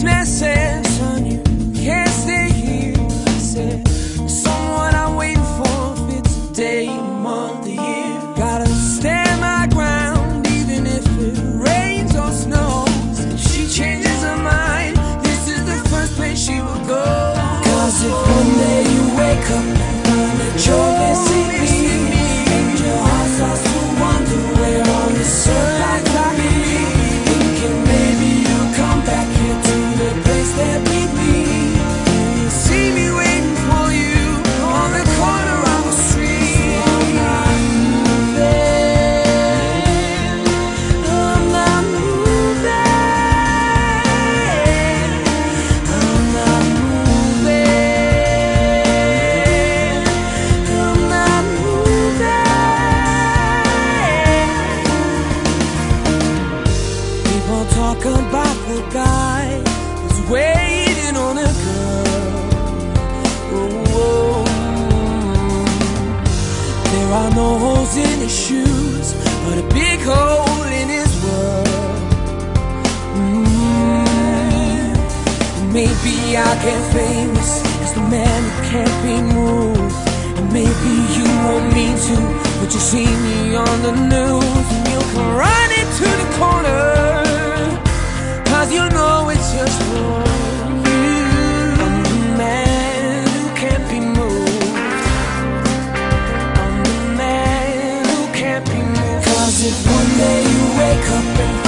You can't stay here. I said, someone I'm waiting for, it's day, month, year. Gotta stand my ground, even if it rains or snows. She changes her mind, this is the first place she will go. Cause if one day you wake up and find that you're missing People talk about the guy who's waiting on a girl. Oh, There are no holes in his shoes, but a big hole in his world. Mm. Maybe I'll get famous as the man who can't be moved. Maybe you want me to, but you see me on the news and you'll come running to the corner. Just one day you wake up and